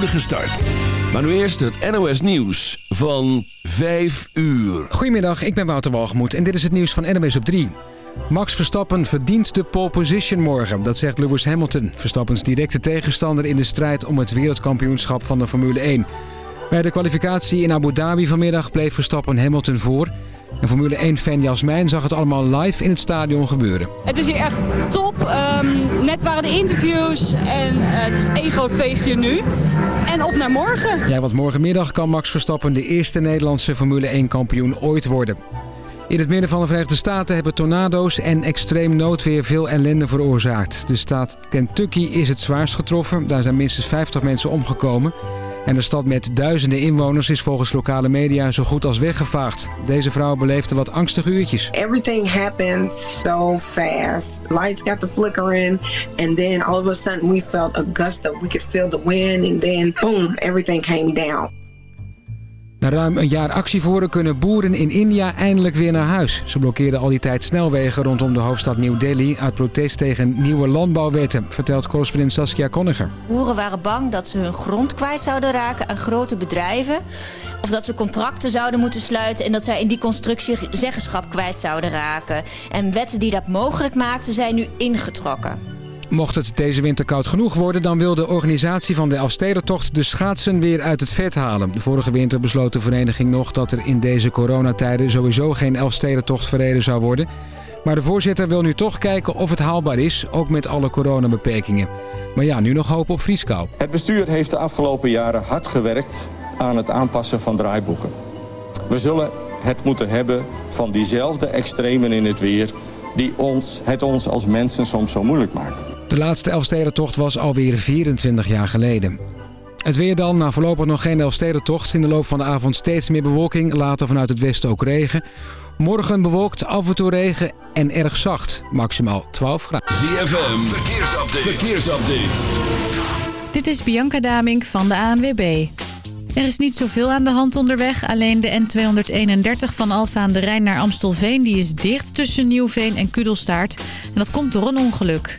start. Maar nu eerst het NOS Nieuws van 5 uur. Goedemiddag, ik ben Wouter Walgemoed en dit is het nieuws van NOS op 3. Max Verstappen verdient de pole position morgen, dat zegt Lewis Hamilton. Verstappens directe tegenstander in de strijd om het wereldkampioenschap van de Formule 1. Bij de kwalificatie in Abu Dhabi vanmiddag bleef Verstappen Hamilton voor... En Formule 1-fan Jasmijn zag het allemaal live in het stadion gebeuren. Het is hier echt top. Um, net waren de interviews en het is één groot feest hier nu. En op naar morgen. Ja, want morgenmiddag kan Max Verstappen de eerste Nederlandse Formule 1-kampioen ooit worden. In het midden van de Verenigde Staten hebben tornado's en extreem noodweer veel ellende veroorzaakt. De staat Kentucky is het zwaarst getroffen. Daar zijn minstens 50 mensen omgekomen. En de stad met duizenden inwoners is volgens lokale media zo goed als weggevaagd. Deze vrouw beleefde wat angstige uurtjes. Everything happened so fast. Lights got to flickering and then all of a sudden we felt a gust of we could feel the wind and then boom, everything came down. Na ruim een jaar actievoeren kunnen boeren in India eindelijk weer naar huis. Ze blokkeerden al die tijd snelwegen rondom de hoofdstad New Delhi... uit protest tegen nieuwe landbouwwetten, vertelt correspondent Saskia Konniger. Boeren waren bang dat ze hun grond kwijt zouden raken aan grote bedrijven... of dat ze contracten zouden moeten sluiten... en dat zij in die constructie zeggenschap kwijt zouden raken. En wetten die dat mogelijk maakten zijn nu ingetrokken. Mocht het deze winter koud genoeg worden... dan wil de organisatie van de Elfstedentocht de schaatsen weer uit het vet halen. De vorige winter besloot de vereniging nog dat er in deze coronatijden... sowieso geen Elfstedentocht verreden zou worden. Maar de voorzitter wil nu toch kijken of het haalbaar is... ook met alle coronabeperkingen. Maar ja, nu nog hoop op vrieskou. Het bestuur heeft de afgelopen jaren hard gewerkt... aan het aanpassen van draaiboeken. We zullen het moeten hebben van diezelfde extremen in het weer die ons, het ons als mensen soms zo moeilijk maken. De laatste Elfstedentocht was alweer 24 jaar geleden. Het weer dan, na voorlopig nog geen Elfstedentocht. In de loop van de avond steeds meer bewolking, later vanuit het westen ook regen. Morgen bewolkt, af en toe regen en erg zacht. Maximaal 12 graden. ZFM, verkeersupdate. verkeersupdate. Dit is Bianca Damink van de ANWB. Er is niet zoveel aan de hand onderweg. Alleen de N231 van Alfa aan de Rijn naar Amstelveen... die is dicht tussen Nieuwveen en Kudelstaart. En dat komt door een ongeluk.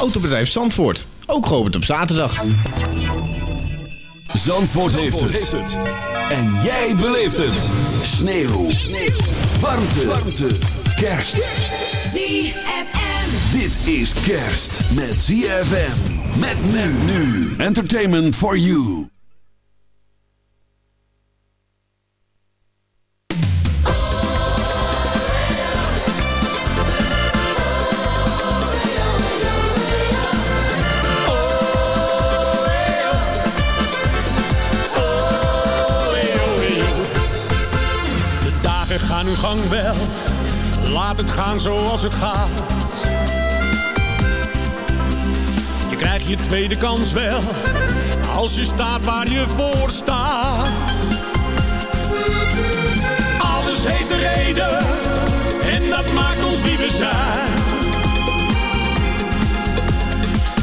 Autobedrijf Zandvoort, ook geopend op zaterdag. Zandvoort, heeft, het. En jij beleeft het. Sneeuw. Sneeuw. Warmte. Warmte. Kerst. ZFM. Dit is kerst met ZFM. Met men nu. Entertainment for you. Wel, laat het gaan zoals het gaat. Je krijgt je tweede kans wel, als je staat waar je voor staat. Alles heeft een reden, en dat maakt ons wie we zijn.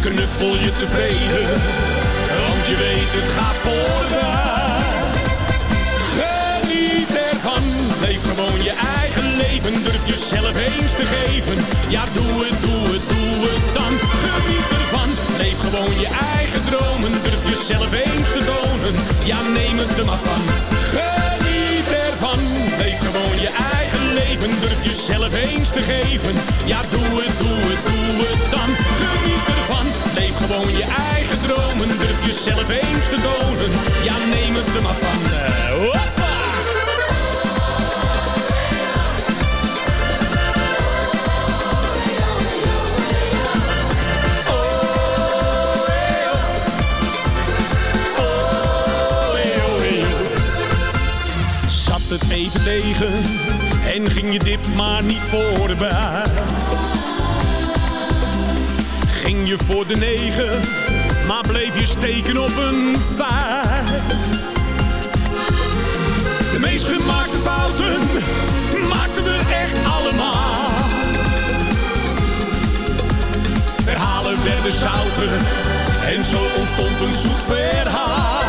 Knuffel je tevreden, want je weet het gaat voorbij. Gewoon je eigen leven, durf jezelf eens te geven. Ja, doe het, doe het, doe het dan. Geniet ervan, leef gewoon je eigen dromen, durf jezelf eens te tonen. Ja, neem het er maar van. Geniet ervan, leef gewoon je eigen leven, durf jezelf eens te geven. Ja, doe het, doe het, doe het dan. Geniet ervan, leef gewoon je eigen dromen, durf jezelf eens te tonen. Ja, neem het er maar van. Eh, het even tegen en ging je dit maar niet voorbij. Ging je voor de negen, maar bleef je steken op een vijf. De meest gemaakte fouten maakten we echt allemaal. Verhalen werden zouten en zo ontstond een zoet verhaal.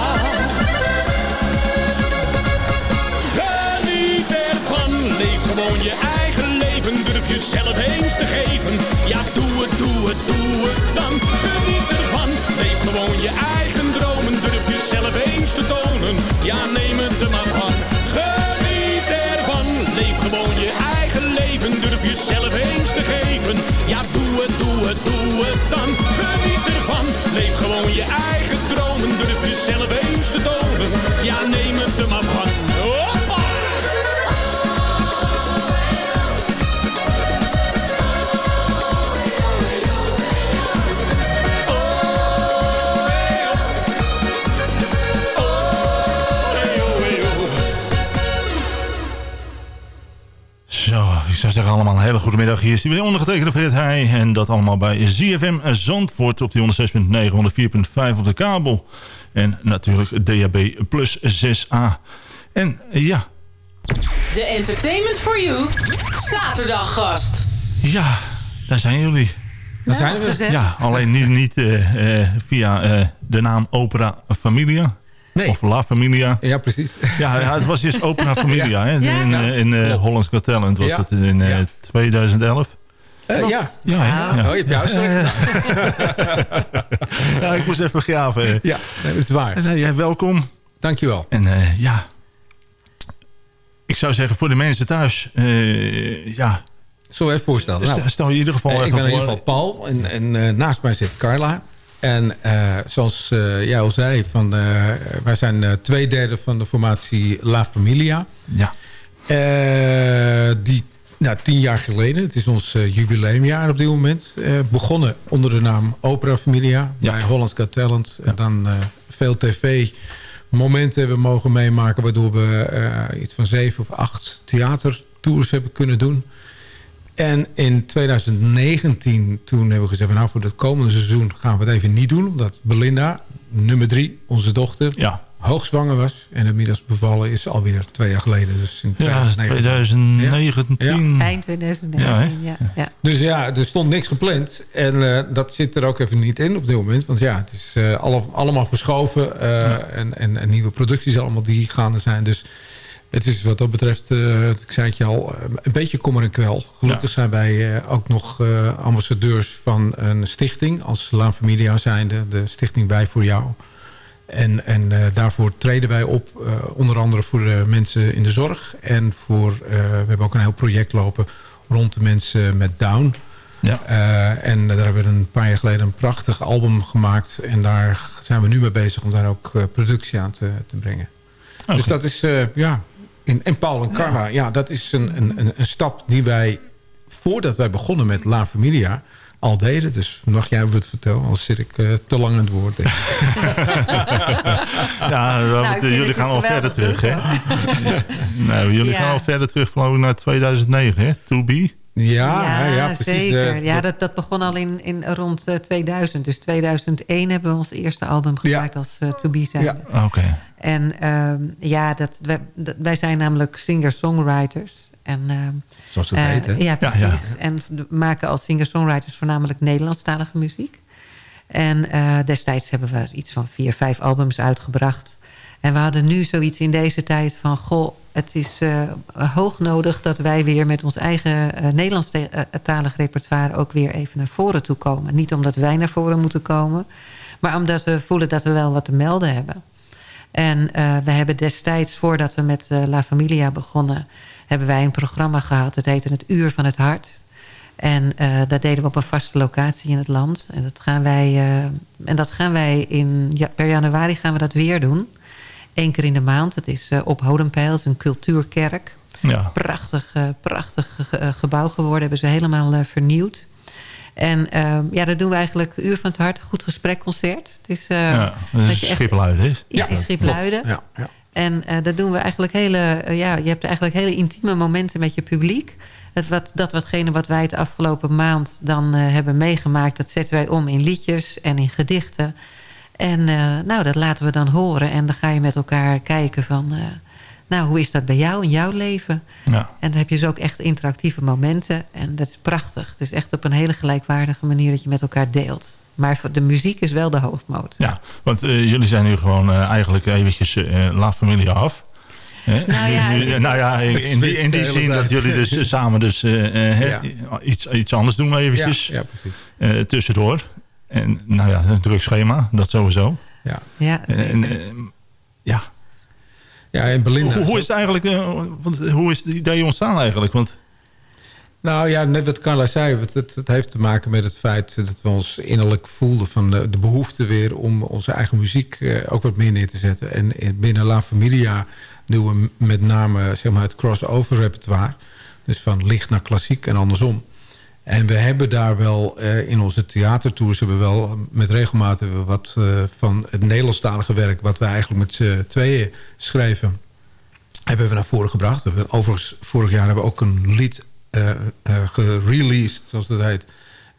Gewoon je eigen leven, durf jezelf eens te geven. Ja, doe het, doe het, doe het dan. Geniet ervan, leef gewoon je eigen dromen, durf jezelf eens te tonen. Ja, neem het er maar van. Geniet ervan, leef gewoon je eigen allemaal een hele goede middag. Hier is die weer ondergetekende Fred Heij. En dat allemaal bij ZFM Zandvoort op die 106.9, 104.5 op de kabel. En natuurlijk DHB plus 6A. En eh, ja, De Entertainment for You zaterdaggast. ja, daar zijn jullie. Daar zijn we. Ja, alleen niet, niet eh, eh, via eh, de naam Opera Familia. Nee. Of La Familia. Ja, precies. Ja, ja het was eerst Opera Familia. Hè? In, eh, in eh, Hollands Got Talent was het in eh, Ja. 2011. Eh, ja. Ja. Oh, je hebt. Ja, ik moest even graven. Ja, dat is waar. En, ja, welkom. Dankjewel. En ja, ik zou zeggen voor de mensen thuis, ja, we even voorstellen? stel, Nou, stel je in ieder geval ik ben in ieder geval Paul en, en naast mij zit Carla. En eh, zoals eh, jij al zei, van, eh, wij zijn twee derde van de formatie La Familia. Ja, die nou, tien jaar geleden, het is ons jubileumjaar op dit moment, begonnen onder de naam Opera Familia Ja. bij Hollands Got Talent. En dan veel tv momenten hebben mogen meemaken, waardoor we iets van zeven of acht theatertours hebben kunnen doen. En in 2019, toen hebben we gezegd... van, nou, voor het komende seizoen gaan we het even niet doen. Omdat Belinda, nummer drie, onze dochter... ja. hoogzwanger was. En inmiddels bevallen is alweer twee jaar geleden. Dus in ja 2019. 2019. Eind 2019, ja. ja, Dus ja, er stond niks gepland. En eh, dat zit er ook even niet in op dit moment. Want ja, het is eh, alle, allemaal verschoven. eh, en, en, en nieuwe producties allemaal die gaande zijn. Dus het is wat dat betreft, eh, ik zei het je al, eh, een beetje kommer en kwel. Gelukkig zijn wij eh, ook nog ambassadeurs van een stichting. Als La Familia zijnde, de stichting Wij voor Jou. En, en daarvoor treden wij op, onder andere voor de mensen in de zorg. En voor, we hebben ook een heel project lopen rond de mensen met Down. Ja. En daar hebben we een paar jaar geleden een prachtig album gemaakt. En daar zijn we nu mee bezig om daar ook productie aan te, te brengen. Oké. Dus dat is, ja, in, en Paul en Carla, ja, dat is een, een, een, een stap die wij, voordat wij begonnen met La Familia, al deden. Dus mag jij het vertellen, anders zit ik eh, te lang aan het woord. denk ik. Ja, we Nou, jullie gaan al verder terug, hè? nou, jullie Ja. gaan al verder terug, geloof ik, naar 2009, hè? To Be. Ja, ja, precies. zeker. De- ja, dat, dat begon al in, in rond eh, 2000. Dus 2001 hebben we ons eerste album gemaakt als eh, To Be zijn. Ja. Oké. En ehm, ja, dat, wij, dat- wij zijn namelijk singer-songwriters. En, ehm, Zoals dat eh, heet, hè? Ja, precies. ja. En maken als singer-songwriters voornamelijk Nederlandstalige muziek. En eh, destijds hebben we iets van vier, vijf albums uitgebracht. En we hadden nu zoiets in deze tijd van... goh, het is eh, hoog nodig dat wij weer met ons eigen eh, Nederlandstalig repertoire... ook weer even naar voren toe komen. Niet omdat wij naar voren moeten komen... maar omdat we voelen dat we wel wat te melden hebben. En eh, we hebben destijds, voordat we met eh, La Familia begonnen... hebben wij een programma gehad. Het heette Het Uur van het Hart. En eh, dat deden we op een vaste locatie in het land. En dat gaan wij, en dat gaan wij in, ja, per januari gaan we dat weer doen. Eén keer in de maand. Het is op Hodenpeil, het is een cultuurkerk. Ja. Prachtig, prachtig ge- gebouw geworden. Hebben ze helemaal vernieuwd. En eh, ja, dat doen we eigenlijk Uur van het Hart. Goed gesprekconcert. Het is, eh, ja, dat is je echt- Schipluiden, hè? Ja, in Schipluiden. Ja, ja. En eh, dat doen we eigenlijk hele... eh, ja, je hebt eigenlijk hele intieme momenten met je publiek. Het wat, dat watgene wat wij het afgelopen maand dan eh, hebben meegemaakt... dat zetten wij om in liedjes en in gedichten. En eh, nou, dat laten we dan horen. En dan ga je met elkaar kijken van... nou, hoe is dat bij jou in jouw leven? Ja. En dan heb je dus ook echt interactieve momenten. En dat is prachtig. Het is echt op een hele gelijkwaardige manier dat je met elkaar deelt. Maar voor de muziek is wel de hoofdmoot. Ja, want eh, jullie zijn nu gewoon eh, eigenlijk eventjes eh La Familia af. Hè? Nou ja, is- nou ja, in, die, in die zin dat jullie dus samen dus, eh, eh, hè, Ja. iets, iets anders doen eventjes. Ja, ja, precies. eh, tussendoor. En nou ja, een druk schema, dat sowieso. Ja, Ja, En, ja. Ja en Belinda. Hoe, hoe is het eigenlijk, eh, want, hoe is het idee ontstaan eigenlijk? Want Nou ja, net wat Carla zei, het, het, heeft te maken met het feit dat we ons innerlijk voelden van de, de behoefte weer om onze eigen muziek eh, ook wat meer neer te zetten. En in- binnen La Familia doen we met name zeg maar, het crossover repertoire. Dus van licht naar klassiek en andersom. En we hebben daar wel eh, in onze theatertours hebben we wel met regelmaat hebben we wat eh, van het Nederlandstalige werk, wat wij eigenlijk met z'n tweeën schreven, hebben we naar voren gebracht. We hebben, overigens, vorig jaar hebben we ook een lied eh eh, gereleased, zoals dat heet.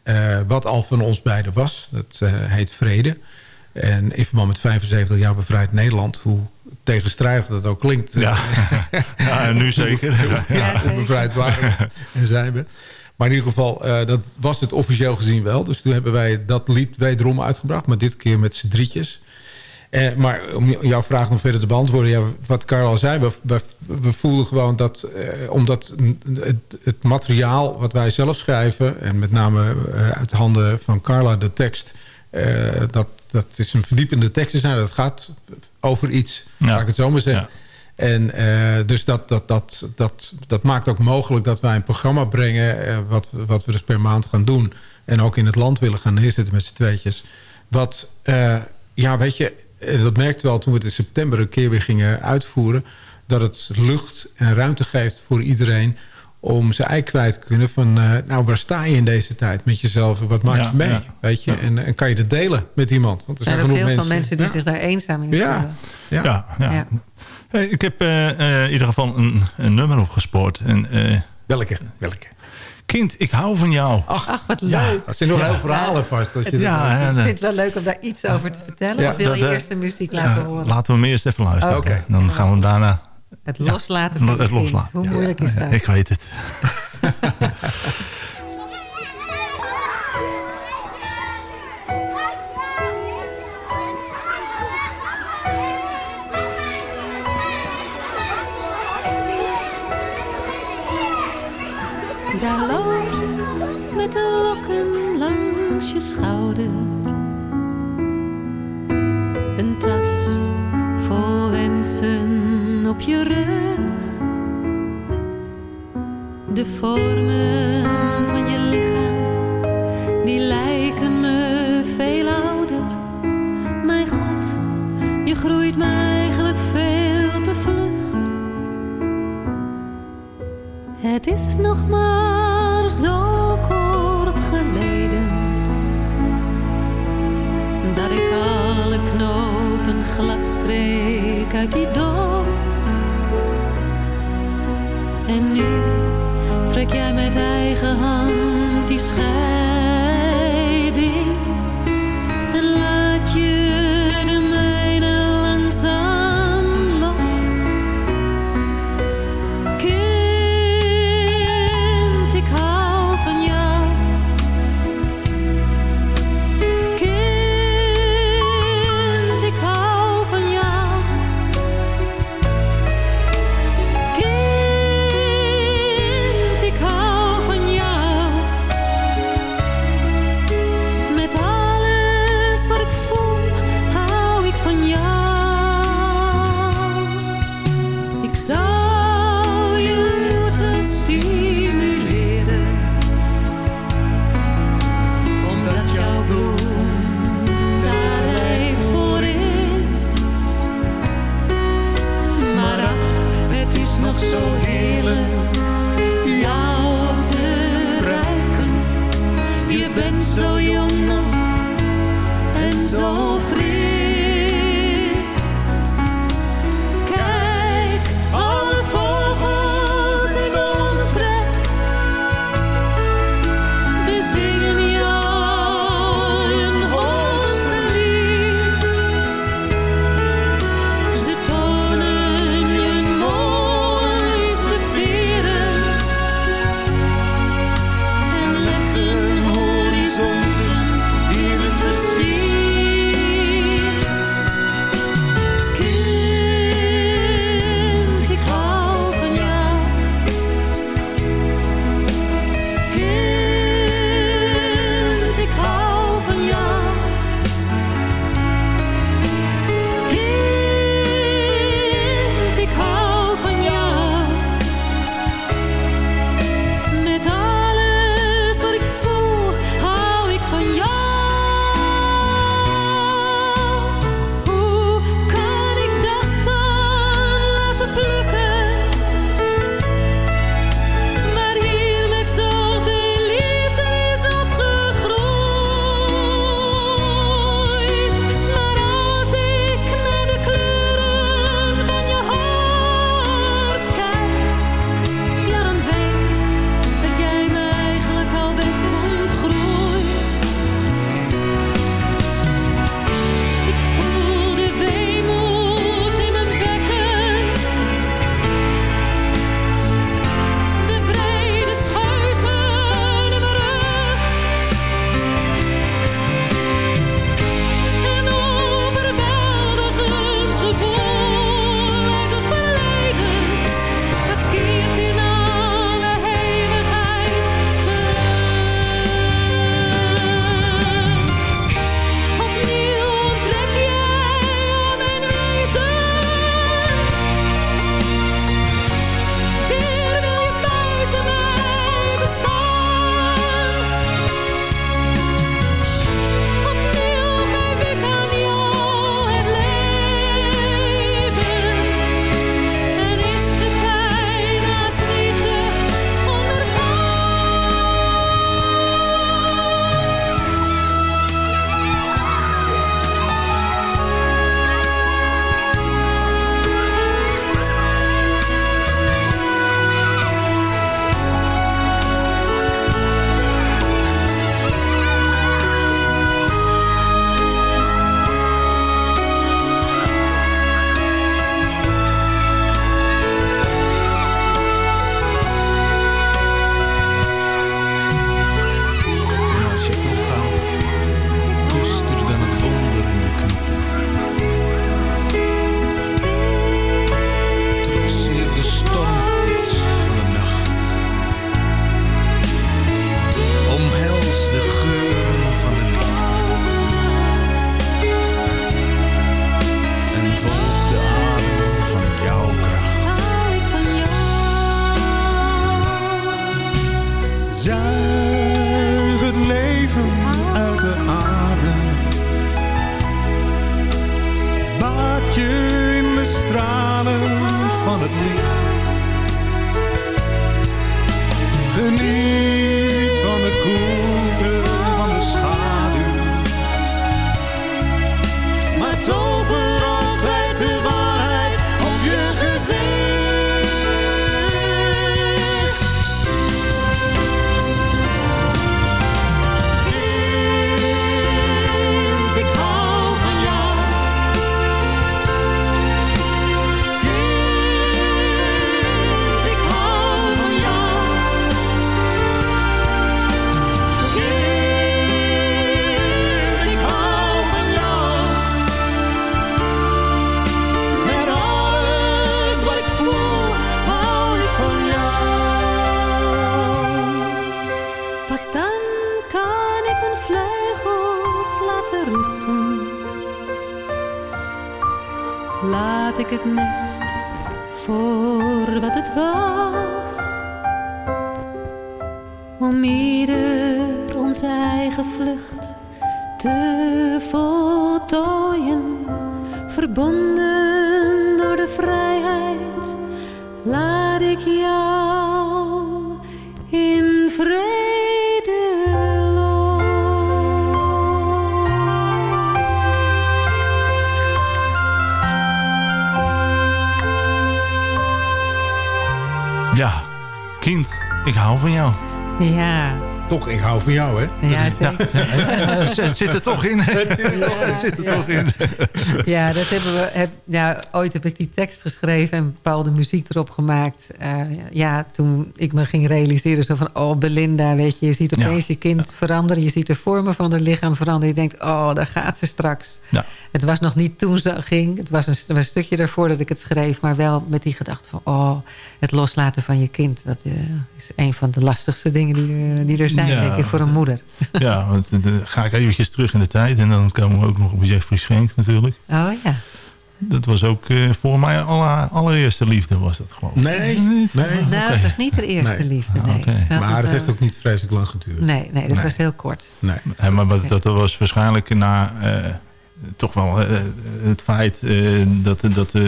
eh, wat al van ons beiden was. Dat eh, heet Vrede. En in verband met 75 jaar bevrijd Nederland, hoe tegenstrijdig dat ook klinkt. Ja, ja nu zeker. Ja, hoe bevrijd waren en zijn we. Maar in ieder geval, eh, dat was het officieel gezien wel. Dus toen hebben wij dat lied wederom uitgebracht. Maar dit keer met z'n drietjes. Eh, maar om jouw vraag nog verder te beantwoorden. Ja, wat Karel al zei. We, we, we voelden gewoon dat... eh, omdat het, het materiaal wat wij zelf schrijven... en met name uit handen van Carla de tekst... dat, dat is een verdiepende tekst. zijn. Dat gaat over iets, Ja. laat ik het zo maar zeggen. En eh, dus dat, dat, dat, dat, dat maakt ook mogelijk dat wij een programma brengen... eh, wat, wat we dus per maand gaan doen. En ook in het land willen gaan neerzetten met z'n tweetjes. Wat, eh, ja, weet je, dat merkte we al toen we het in september een keer weer gingen uitvoeren... dat het lucht en ruimte geeft voor iedereen om zijn ei kwijt te kunnen van... eh, nou, waar sta je in deze tijd met jezelf? Wat maak Ja, je mee? ja. Weet je? En, en kan je dat delen met iemand? Want er er zijn zijn ook genoeg heel mensen, veel mensen die ja. zich daar eenzaam in Ja. voelen. Ja. Ja, ja. Ja. Hey, ik heb eh, eh, in ieder geval een, een nummer opgespoord. En, eh, Welke? Welke? kind, ik hou van jou. Ach, wat Ja. leuk. Er zijn nog Ja. heel verhalen vast. Als je Ja, Ik vind het wel leuk om daar iets over te vertellen. Ja, of wil dat, je eh, eerst de muziek laten eh, horen? laten we hem eerst even luisteren. Oké. Dan gaan we hem daarna Het loslaten van het kind. loslaten. Hoe Ja. moeilijk is dat? Ik weet het. Daar loop met de lokken langs je schouder. Een tas vol wensen op je rug. De vormen Is nog maar zo kort geleden dat ik alle knopen glad streek uit die doos. En nu trek jij met eigen hand die scheiding ik hou van jou. Ja. Toch, ik hou van jou, hè? Ja, zeker. het, het zit er toch in. Het zit er toch- het zit er ja. toch in. Ja, dat hebben we. Heb, ja, ooit heb ik die tekst geschreven en bepaalde muziek erop gemaakt. Eh, ja, toen ik me ging realiseren, zo van: Oh, Belinda, weet je, je ziet opeens je kind veranderen. Je ziet de vormen van haar lichaam veranderen. Je denkt: Oh, daar gaat ze straks. Ja. Het was nog niet toen ze ging. Het was een, een stukje daarvoor dat ik het schreef. Maar wel met die gedachte van: Oh, het loslaten van je kind. Dat eh, is een van de lastigste dingen die er, die er zijn, Ja, denk ik, voor een moeder. Ja, want eh, dan ga ik eventjes terug in de tijd. En dan komen we ook nog op Jeffrey Schenk natuurlijk. Oh ja. Dat was ook eh, voor mij alle, allereerste liefde was dat gewoon. Nee, nee. Nou, het was niet haar eerste Nee. liefde. Nee. Maar het eh, heeft ook niet vreselijk lang geduurd. Nee, nee, dat Nee. was heel kort. Nee. Ja, maar dat was waarschijnlijk na eh, toch wel eh, het feit eh, dat, dat eh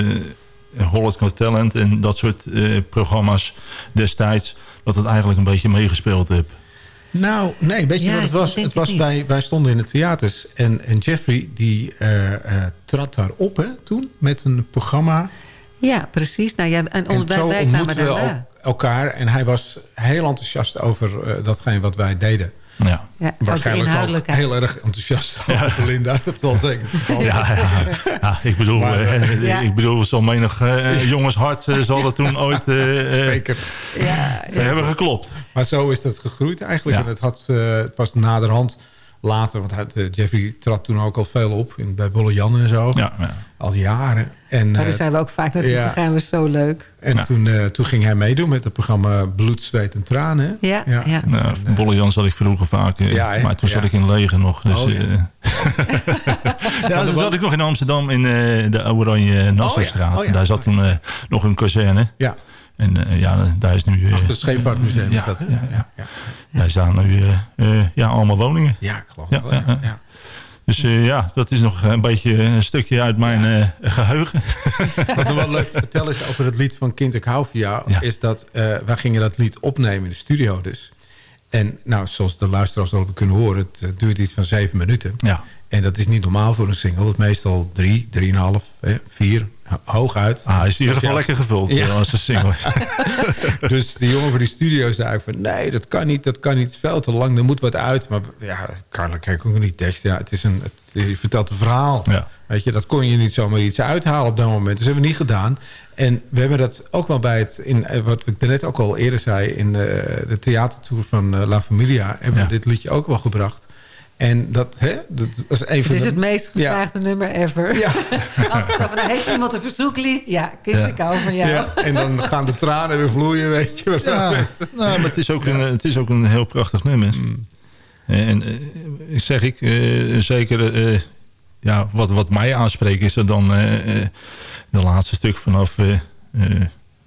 Holland Got Talent en dat soort eh, programma's destijds, dat het eigenlijk een beetje meegespeeld heeft. Nou, nee, weet je Ja, wat het was? Het het was niet. wij, wij stonden in de theaters en, en Jeffrey die eh, trad daar op hè, toen met een programma. Ja, precies. Nou ja, en, wij, wij kwamen we elkaar en hij was heel enthousiast over eh, datgene wat wij deden. Ja. Ja, Waarschijnlijk ook heel erg enthousiast over Linda. Dat zal zeker. Ja, ja. Ja, ik bedoel, Maar, eh, Ja. ik bedoel, zo menig eh, jongenshart eh, zal dat toen ooit eh, eh, Zeker. Ja, ze hebben geklopt. Maar zo is dat gegroeid eigenlijk. Ja. En het had eh, pas naderhand later, want hij, eh, Jeffrey trad toen ook al veel op in, bij Bolle Jan en zo. Ja, ja. Al jaren. En, Maar eh, daar zijn we ook vaak naartoe ja. gegaan. was zo leuk. en Ja. toen, eh, toen ging hij meedoen met het programma Bloed, Zweet en Tranen. hè? Ja, ja. ja. Nou, Bolle Jan zat ik vroeger vaak. eh, Ja, maar toen Ja. zat ik in leger nog. Dus, Oh, ja. eh, ja, toen zat ik nog in Amsterdam in eh, de Oranje Nassaustraat. Oh, ja. Oh, ja. Daar zat toen eh, nog een kazerne. Ja, En eh, ja, daar is nu... eh, achter het Scheepvaartmuseum ja, is dat, ja, ja. ja. Daar staan nu eh, ja, allemaal woningen. Ja, ik geloof wel. ja. Dus ja, dat is nog een beetje een stukje uit mijn eh, geheugen. Wat nog wel leuk te vertellen is over het lied van Kind ik hou van jou... Ja. is dat eh, wij gingen dat lied opnemen in de studio dus. En nou, zoals de luisteraars al hebben kunnen horen... het duurt iets van zeven minuten. Ja. En dat is niet normaal voor een single. Het is meestal drie, drieënhalf, hè, vier, hooguit. Ah, hij is in ieder geval lekker gevuld Ja. eh, als een single. dus die jongen van die studio zei eigenlijk van... nee, dat kan niet, dat kan niet, het is veel te lang, er moet wat uit. Maar ja, Carla, kijk ook die tekst. Ja, het is een, het, je vertelt een verhaal. Ja. Weet je, dat kon je niet zomaar iets uithalen op dat moment. Dus dat hebben we niet gedaan. En we hebben dat ook wel bij het, in, eh, wat ik net ook al eerder zei... in de, de theatertour van eh, La Familia... hebben Ja. we dit liedje ook wel gebracht. En dat, hè, dat was een Het is de... het meest Ja. gevraagde nummer ever. Ja. Altijd van, nou, heeft iemand een verzoeklied? Ja, kind, Ja. ik hou van jou. Ja, en dan gaan de tranen weer vloeien, weet je. Ja, nou, maar het is ook, een, het is ook een heel prachtig nummer. Mm. En eh, zeg ik, eh, zeker eh, ja, wat, wat mij aanspreekt is er dan eh, eh, de laatste stuk vanaf eh, eh,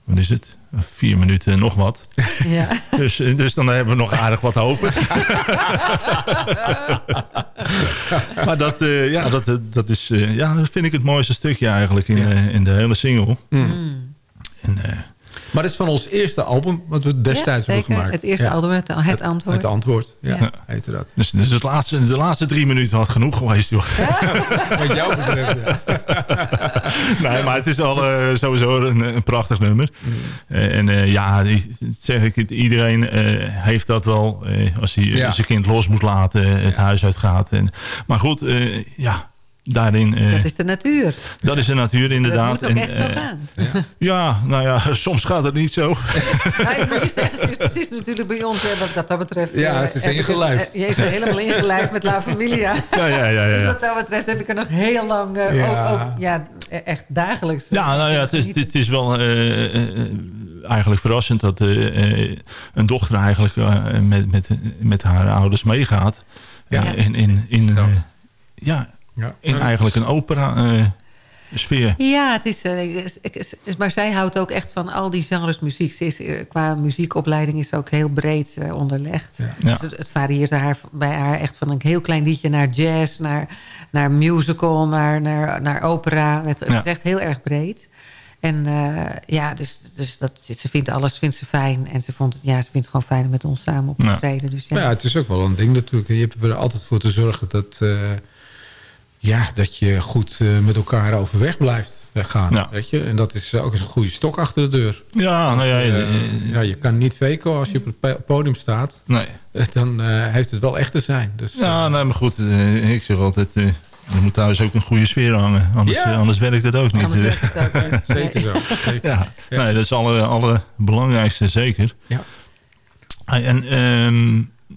wat is het? Vier minuten nog wat. Ja. Dus, eh, dus dan hebben we nog aardig wat over. maar dat, eh, ja, dat, eh, dat, is, ja, dat vind ik het mooiste stukje eigenlijk in, in de hele single. Mm. En, eh, Maar het is van ons eerste album wat we destijds Ja, hebben gemaakt. Het eerste album, het- het antwoord. Het antwoord, ja. Ja. Heette dat. dus dus het laatste, de laatste drie minuten had genoeg geweest. Joh. Wat jou betreft, ja. nee, maar het is al eh, sowieso een, een prachtig nummer. Mm. Eh, en eh, ja, zeg ik, het, iedereen eh, heeft dat wel eh, als hij Ja. zijn kind los moet laten, het huis uitgaat. En, maar goed, eh, ja, daarin... eh, Dat is de natuur. dat is de natuur inderdaad. Dat moet ook En, echt zo eh, gaan. Ja, nou ja, soms gaat het niet zo. Nou, ik moet je zeggen, ze is precies natuurlijk bij ons, hè, wat dat, dat betreft. Ja, eh, ze is ingelijfd. Je is er helemaal ingelijfd met La Familia. Ja, ja, ja, ja, Dus ja. wat dat betreft heb ik er nog heel lang, Ja. ook, ook, ja, echt dagelijks. Ja, nou ja, het is, het is wel eigenlijk verrassend dat een dochter eigenlijk eh, met, met, met haar ouders meegaat. Ja. Eh, in, in, in, ja, Ja. in eigenlijk een opera eh, sfeer. Ja, het is, eh, is- maar zij houdt ook echt van al die genres muziek. Ze is, eh, qua muziekopleiding is ze ook heel breed eh, onderlegd. Ja. Dus het, het varieert haar, bij haar echt van een heel klein liedje naar jazz, naar, naar musical, naar, naar, naar opera. Het, het Ja. is echt heel erg breed. En eh, ja, dus, dus dat, ze vindt alles vindt ze fijn. En ze, vond het, ja, ze vindt het gewoon fijn om met ons samen op te Ja. treden. Dus ja. Ja, het is ook wel een ding natuurlijk. Je hebt er altijd voor te zorgen dat, eh, ja, dat je goed eh, met elkaar overweg blijft gaan. Ja. Weet je? En dat is ook eens een goede stok achter de deur. Ja, nou ja, Eh, eh, ja, je kan niet faken als je op het podium staat. Nee. Dan eh, heeft het wel echt te zijn. Dus, Ja, nee, maar goed, ik zeg altijd, eh, er moet thuis ook een goede sfeer hangen. Anders, Ja. anders werkt het ook niet. Anders werkt het ook niet. Zeker zo, zeker. Ja. Ja. Nee, dat is alle, alle belangrijkste, zeker. Ja. En ehm,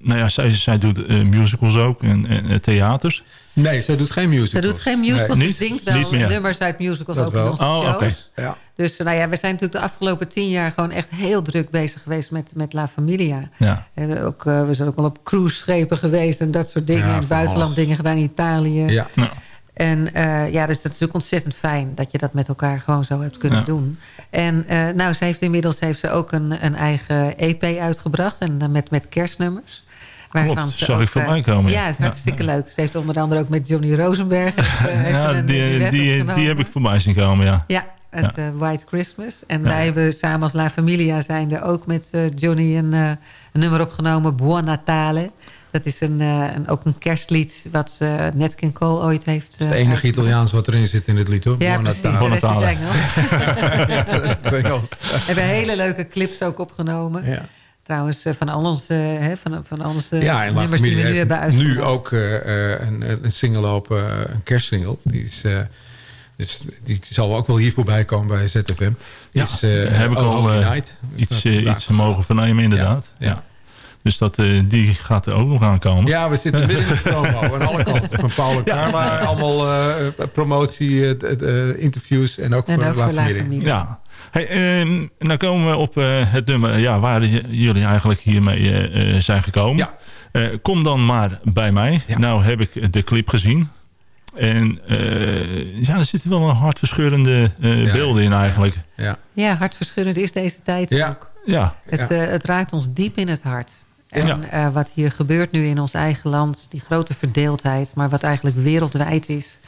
nou ja, zij, zij doet musicals ook en, en theaters. Nee, zij doet geen musicals. Ze doet geen musicals, Nee. ze Niet? zingt wel Niet meer. nummers uit musicals Dat ook in wel. onze Oh, shows. oké. Ja. Dus nou ja, we zijn natuurlijk de afgelopen tien jaar gewoon echt heel druk bezig geweest met, met La Familia. Ja. We, hebben ook, eh, we zijn ook al op cruiseschepen geweest en dat soort dingen. Ja, in het buitenland alles. dingen gedaan in Italië. Ja. Ja. En eh, ja, dus dat is natuurlijk ontzettend fijn dat je dat met elkaar gewoon zo hebt kunnen Ja. doen. En eh, nou, ze heeft inmiddels heeft ze ook een, een eigen EP uitgebracht en met, met kerstnummers. Klopt, zag ik voorbij komen, ja. Is hartstikke leuk. Ze heeft onder andere ook met Johnny Rosenberg. eh, heeft Ja, ze een die, die, die, heb ik voorbij zien komen, ja. Ja, het eh, White Christmas. En wij hebben samen als La Familia zijnde ook met eh, Johnny een, eh, een nummer opgenomen, Buon Natale. Dat is een, eh, een, ook een kerstlied wat uh, Nat King Cole ooit heeft... Het enige Italiaans wat erin zit in het lied, hoor. Ja, Buon precies. Ja, dat is Engels. We hebben hele leuke clips ook opgenomen. Ja. Trouwens, eh, van al onze, hè, van, van al onze Ja, en La nummers die we nu hebben nu ook eh, eh, een, een single op, een kerstsingle. Die, is, eh, dus die zal ook wel hier voorbij komen bij ZFM. Ja, is, eh, heb ik Oh al eh, Night. Iets, eh, iets mogen vernemen, inderdaad. Ja, Ja, ja. Dus dat, eh, die gaat er ook nog aankomen. Ja, we zitten midden in de promo aan alle kanten. Van Paul en Carla, allemaal eh, promotie, eh, eh, interviews en ook En voor ook La voor La. Ja. Hey, ehm, dan komen we op eh, het nummer ja, waar jullie eigenlijk hiermee eh, eh, zijn gekomen. Ja. Eh, kom dan maar bij mij. Nou heb ik de clip gezien. En eh, ja, er zitten wel een hartverscheurende eh, Ja. beelden in eigenlijk. Ja. Ja, hartverscheurend is deze tijd Ja. ook. Ja, Het, Ja. eh, het raakt ons diep in het hart. En Ja. eh, wat hier gebeurt nu in ons eigen land, die grote verdeeldheid, maar wat eigenlijk wereldwijd is.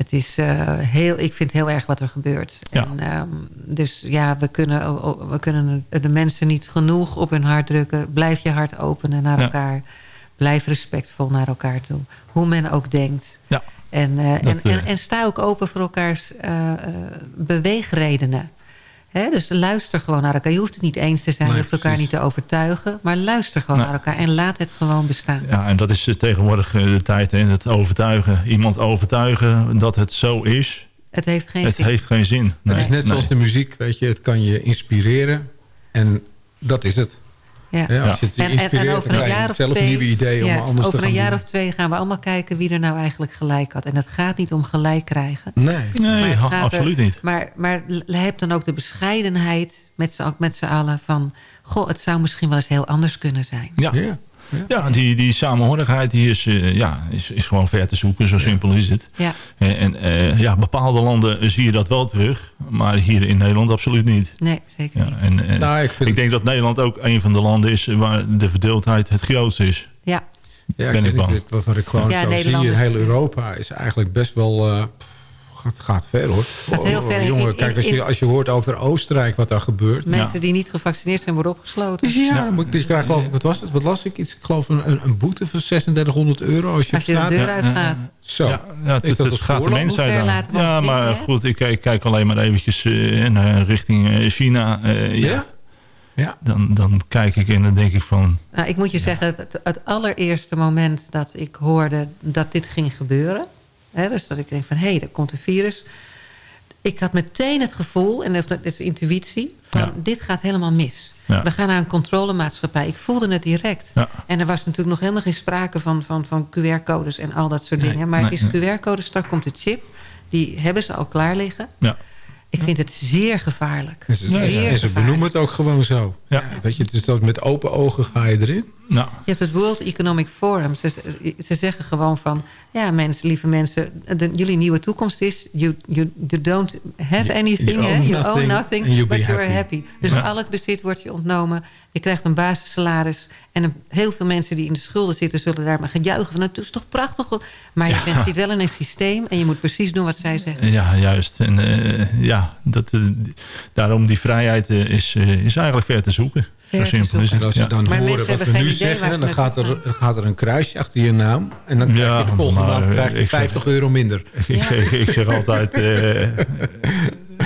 Het is eh, heel, ik vind heel erg wat er gebeurt. Ja. En, ehm, dus ja, we kunnen, we kunnen de mensen niet genoeg op hun hart drukken. Blijf je hart openen naar Ja. elkaar. Blijf respectvol naar elkaar toe. Hoe men ook denkt. Ja. En, eh, Dat, en, en, eh, en sta ook open voor elkaars beweegredenen. Hè, dus luister gewoon naar elkaar. Je hoeft het niet eens te zijn. Nee, je hoeft elkaar precies. niet te overtuigen. Maar luister gewoon naar elkaar. En laat het gewoon bestaan. ja, en dat is eh, tegenwoordig eh, de tijd. Hè, het overtuigen. Iemand overtuigen dat het zo is. Het heeft geen Het zin. heeft geen zin. Nee. Het is net Nee. zoals de muziek, weet je. Het kan je inspireren. En dat is het. Ja. Ja, als je het je En, over een jaar of zelf twee, nieuwe ideeën ja, om anders over te een gaan jaar doen. of twee gaan we allemaal kijken wie er nou eigenlijk gelijk had. En het gaat niet om gelijk krijgen. Nee. Nee, ha- er- absoluut niet. Maar, maar heb dan ook de bescheidenheid met z'n met z'n allen van... goh, het zou misschien wel eens heel anders kunnen zijn. Ja. Ja. Ja, die, die samenhorigheid die is, eh, ja, is, is gewoon ver te zoeken. Zo simpel is het. Ja. En, en eh, ja, bepaalde landen zie je dat wel terug. Maar hier in Nederland absoluut niet. Nee, zeker Ja, niet. en, en Nou, ik, vind ik denk dat Nederland ook een van de landen is waar de verdeeldheid het grootst is. Ja. Ja, ik ben ik bang. niet, dit- wat ik gewoon Ja, zo zie in is- heel Europa is eigenlijk best wel... eh, gaat, gaat ver hoor. Gaat heel Oh, ver. Jongen, In- kijk, als je, in- als je hoort over Oostenrijk wat daar gebeurt. Mensen die niet gevaccineerd zijn worden opgesloten. Ja, dan moet ik, dus ik krijg geloof ik, wat was het? Wat las ik? Iets, ik geloof een, een, een boete van 3600 euro als je, Als je op de deur uitgaat. Zo. Ja, ja, het, Is dat het als gaat de ons Ja, maar goed, ik kijk, kijk alleen maar eventjes eh, naar richting eh, China. eh, ja. Ja? Dan, dan kijk ik en dan denk ik van... Nou, ik moet je zeggen, het, het, het allereerste moment dat ik hoorde dat dit ging gebeuren... Dus dat ik denk van, hé, hey, er komt een virus... ik had meteen het gevoel, en dat is intuïtie... van Ja. dit gaat helemaal mis. Ja. We gaan naar een controlemaatschappij. Ik voelde het direct. Ja. En er was natuurlijk nog helemaal geen sprake van, van, van QR-codes en al dat soort Nee, dingen. Maar nee, het is. QR-code, straks komt de chip. Die hebben ze al klaar liggen. Ja. Ik vind het zeer gevaarlijk. En ze, Zeer en ze gevaarlijk. benoemen het ook gewoon zo. Ja. Weet je, het is dat met open ogen ga je erin. Nou, Je hebt het World Economic Forum. Ze, ze zeggen gewoon van... ja, mensen, lieve mensen... de- jullie nieuwe toekomst is... you, you, you don't have anything. you own You own nothing but you are happy. happy. Dus Ja. al het bezit wordt je ontnomen. Je krijgt een basissalaris. En een- heel veel mensen die in de schulden zitten... zullen daar maar gaan juichen van... het is toch prachtig. Maar je bent, zit wel in een systeem... en je moet precies doen wat zij zeggen. ja, juist. En eh, ja, dat, eh, daarom die vrijheid eh, is, is eigenlijk ver te zoeken. Ver Zo te simpel is het. En als je Ja. dan Maar horen wat we hebben nu zeggen... ze dan gaat, er, gaat er een kruisje achter je naam. En dan krijg Ja, je de volgende maand krijg je ik zeg- 50 euro minder. Ik, ik, ik, ik zeg altijd, eh,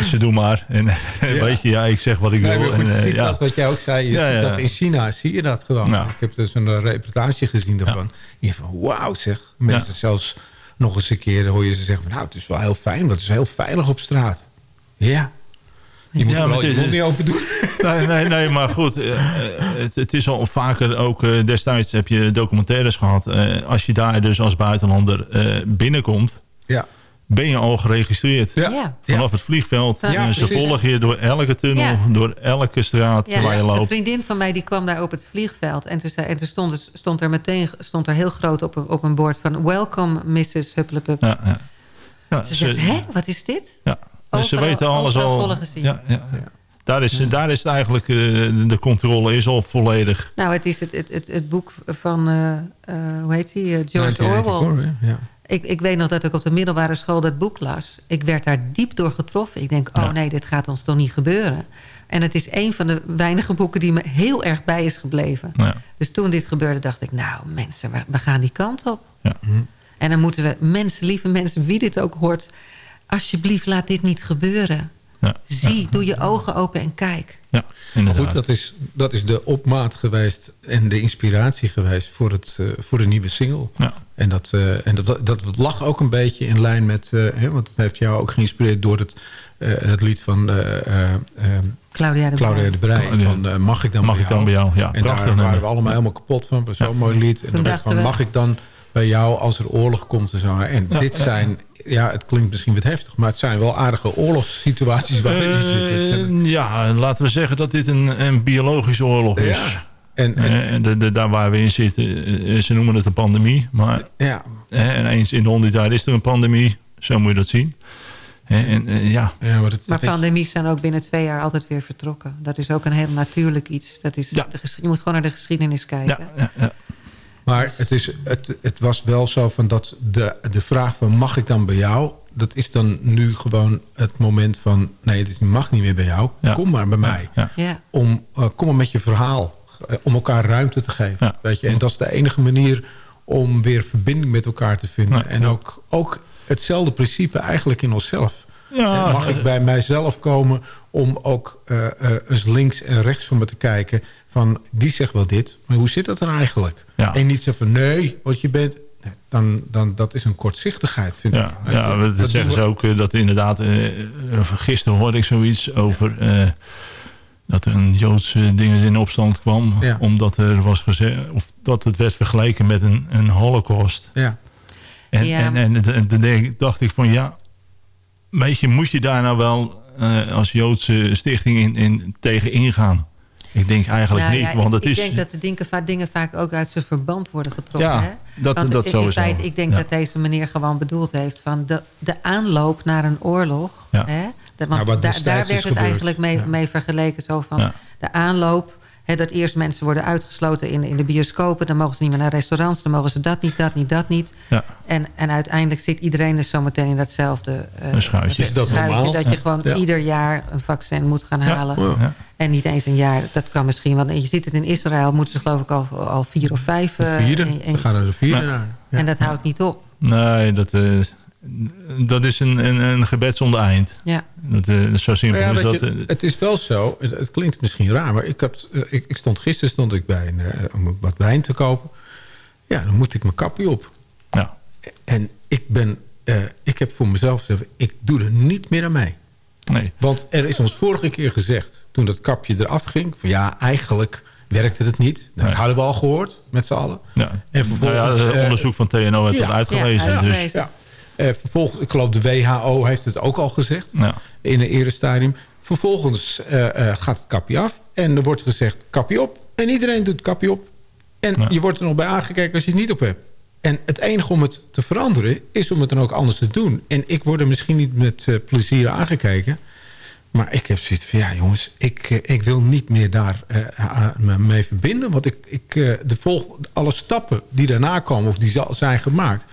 ze doen maar. En weet je, ja, ik zeg wat ik Nee, wil. goed, en, je eh, ziet ja. dat wat jij ook zei. Je Ja, ziet ja. dat in China zie je dat gewoon. Ja. Ik heb dus een eh, reportage gezien daarvan. Je van wauw zeg. Mensen zelfs nog eens een keer hoor je ze zeggen van nou het is wel heel fijn. Want het is heel veilig op straat. Ja. Je moet Ja, maar je is- niet open doen. Nee, nee, nee, maar goed. eh, het, het is al vaker ook destijds heb je documentaires gehad. eh, als je daar dus als buitenlander binnenkomt, Ja. Ben je al geregistreerd. Ja. Ja. Vanaf het vliegveld. En het ze volgen je door elke tunnel, Ja. door elke straat Ja, waar je een loopt. vriendin van mij die kwam daar op het vliegveld. En toen, zei, en toen stond, stond er meteen stond er heel groot op een, op een bord van... Welcome, Mrs. Hupplepup. Ja, ja. Ja, Ze ze- zegt, hè, wat is dit? Ja. Dus ze weten alles al. volgen ze je. Ja, ja. Daar, is, daar is het eigenlijk, eh, de, controle is al volledig. Nou, het is het, het, het, het boek van, eh, eh, hoe heet die, Eh, George 1984, Orwell. Ja. Ik, ik weet nog dat ik op de middelbare school dat boek las. Ik werd daar diep door getroffen. Ik denk, oh nee, dit gaat ons toch niet gebeuren. En het is een van de weinige boeken die me heel erg bij is gebleven. Ja. Dus toen dit gebeurde, dacht ik, nou mensen, we, we gaan die kant op. Ja. En dan moeten we, mensen, lieve mensen, wie dit ook hoort... alsjeblieft, laat dit niet gebeuren. Ja. Zie, doe je ogen open en kijk. Ja, inderdaad. goed, dat is, dat is de opmaat geweest en de inspiratie geweest voor, het, eh, voor de nieuwe single. Ja. En, dat, eh, en dat, dat lag ook een beetje in lijn met, eh, hè, want het heeft jou ook geïnspireerd door het, eh, het lied van Claudia de Claudia de Brij. Claudia. Van, eh, mag ik dan Mag bij ik dan bij jou? Ja, en daar waren nummer. we allemaal helemaal kapot van. Zo'n mooi lied. En dan werd dachten van, we- mag ik dan bij jou als er oorlog komt en zo. En Ja. dit zijn, ja, het klinkt misschien wat heftig, maar het zijn wel aardige oorlogssituaties waarin Eh, ja, laten we zeggen dat dit een, een biologische oorlog is. Ja. En, en, Eh, En de, de- daar waar we in zitten, eh, ze noemen het een pandemie. Maar ja, en eens in de honderd jaar is er een pandemie. Zo moet je dat zien. Eh, En, eh, ja, ja, maar, pandemies zijn ook binnen twee jaar altijd weer vertrokken. Dat is ook een heel natuurlijk iets. Dat is Ja. de ges- je moet gewoon naar de geschiedenis kijken. ja, ja, ja. Maar het, is, het, het was wel zo van dat de, de vraag van mag ik dan bij jou... dat is dan nu gewoon het moment van... nee, het is- mag niet meer bij jou. Ja. Kom maar bij mij. Ja. Ja. Om, eh, kom maar met je verhaal. Eh, om elkaar ruimte te geven. Ja. Weet je? En dat is de enige manier om weer verbinding met elkaar te vinden. Ja. En ook, ook hetzelfde principe eigenlijk in onszelf. Ja, Eh, mag ik bij mijzelf komen om ook eh, eens links en rechts van me te kijken... van die zegt wel dit, maar hoe zit dat dan eigenlijk? En niet zeggen van nee, want je bent... Dan, dan, dat is een kortzichtigheid, vind Ja, ik. ja dat, doen zeggen we- ze ook. Dat inderdaad, eh, gisteren hoorde ik zoiets over... dat er een Joodse ding in opstand kwam. Ja. Omdat er was gezegd... of dat het werd vergeleken met een, een holocaust. Ja. En, Ja. en, en, ik- dacht ik van ja... Weet je, moet je daar nou wel eh, als Joodse stichting in, in, tegen ingaan? Ik denk eigenlijk Nou niet, ja, want ik, het ik is... denk dat de dingen, va- dingen vaak ook uit zijn verband worden getrokken. Ja, hè? dat- Want dat in- sowieso. Ik denk Ja. dat deze meneer gewoon bedoeld heeft van de, de aanloop naar een oorlog. Ja. Hè? Dat, want daar, is werd het gebeurd. eigenlijk mee, mee vergeleken. Zo van Ja. de aanloop. Hè, dat eerst mensen worden uitgesloten in, in de bioscopen. Dan mogen ze niet meer naar restaurants. Dan mogen ze dat niet, dat niet, dat niet. Ja. En, en uiteindelijk zit iedereen dus zometeen in datzelfde eh, Een schuitje. Is dat normaal? Dat je Ja. gewoon Ja. ieder jaar een vaccin moet gaan halen. Ja. En niet eens een jaar. Dat kan misschien. Want je ziet het in Israël. Moeten ze geloof ik al, al vier of vijf. Eh, vierde. en- en- Ze gaan naar de vierde Ja. naar. Ja. En dat houdt niet op. Nee, dat, eh, dat is een, een, een gebed zonder eind. Ja. Dat, eh, zo simpel Nou ja, is dat. je, eh, het is wel zo, het, het klinkt misschien raar, maar ik, had, eh, ik, ik stond gisteren stond ik bij een, eh, om wat wijn te kopen. Ja, dan moet ik mijn kapje op. Ja. En ik ben, eh, ik heb voor mezelf gezegd, ik doe er niet meer aan mee. Nee. Want er is ons vorige keer gezegd, toen dat kapje eraf ging, van ja, eigenlijk werkte het niet. Dat Nee. hadden we al gehoord, met z'n allen. Ja. En vervolgens, nou ja, het eh, onderzoek van TNO heeft ja, dat uitgewezen. ja, dus, uitgewezen. Ja. Vervolgens, ik geloof de WHO heeft het ook al gezegd. ja. in een eerder stadium. Vervolgens eh, eh, gaat het kapje af. En er wordt gezegd kapje op. En iedereen doet het kapje op. En Ja. je wordt er nog bij aangekeken als je het niet op hebt. En het enige om het te veranderen is om het dan ook anders te doen. En ik word er misschien niet met eh, plezier aangekeken. Maar ik heb zoiets van, ja jongens, ik, eh, ik wil niet meer daar eh, me mee verbinden. Want ik, ik, eh, de volg, alle stappen die daarna komen of die zijn gemaakt...